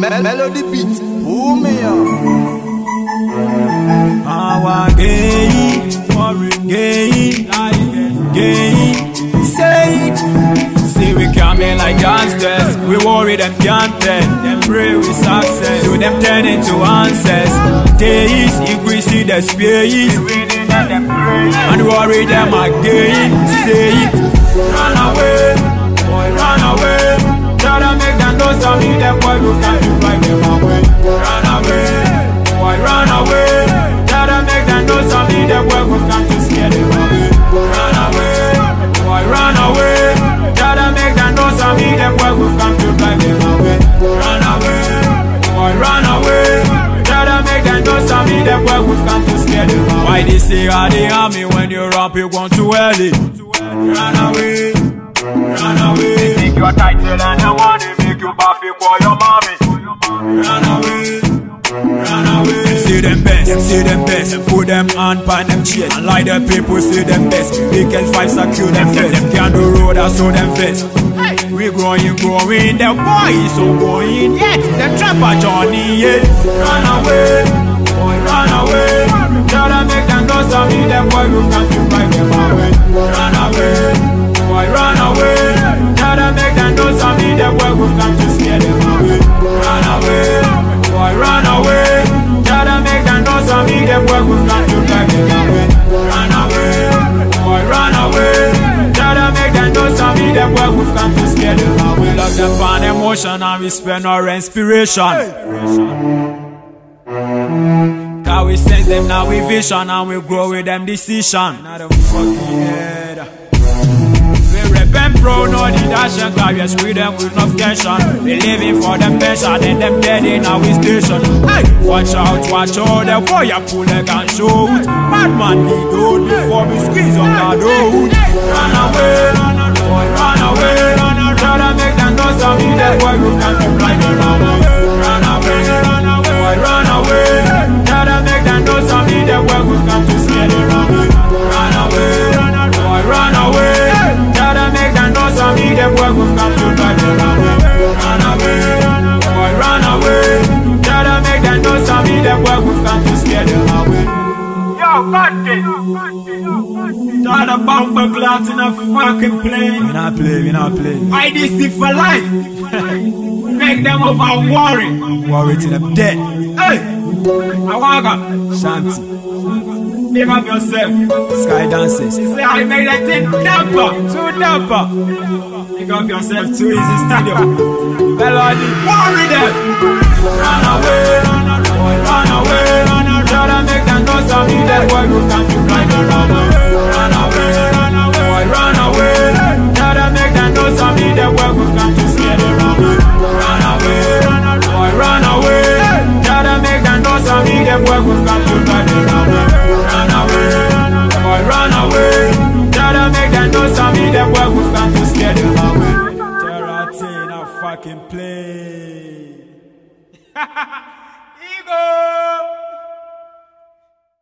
Me- melody beat, pull me. Our gay, gay, gay, say it. See we coming like gangsters. We worry them can't. Them pray with success. So them turn into answers. Days increasing the space. And worry them again. Say it. Run away, boy, run away. Try to make them know something. Them boy who they say I they harm me when you rap you want to early? Run away, run away. They take your title and they want to make you buffy for your mommy. Run away, run away. See them best, see them best, and put them on pan them chest. And like the people see them best, they can fight secure them first. Them can do road, I saw them first. We growing, growing, the boy is so going yet. The trapper Johnny, yeah. Run away, boy, run away. Something, them boy will to scare them away. Run away, boy, run away. To make them know something, them boy will come to drive them away. Run away, boy, run away. To make them know something, them boy will come to scare them away. Lock them on emotion and we spend our inspiration. Cause we sense them now we vision and we grow with them decision. Not a fucking head. Cause we them with no tension. We living for them pension and them dead in our station. Hey, watch out, watch out, the you pull a gun shoot. Bad man be good before we squeeze on the road. Run away, boy, run away. Run away. Try make them know something that boy we can't Start a bumper glass in a fucking plane. We not play, we not play. I this is for life. Make them over worry. Worry till them dead. Hey! Awaga! Shanti. Pick up yourself. Sky dances. She say I made that thing damper. Too damper. Pick up yourself. Too easy stadium. Melody. Worry them. Run away. Run away. Try to make them know something that boy who can't be blind and run away. Run away. Run away. Try to make them know something that and run away. Run away. Run away. Try to make them know something that can't fucking play. Ego!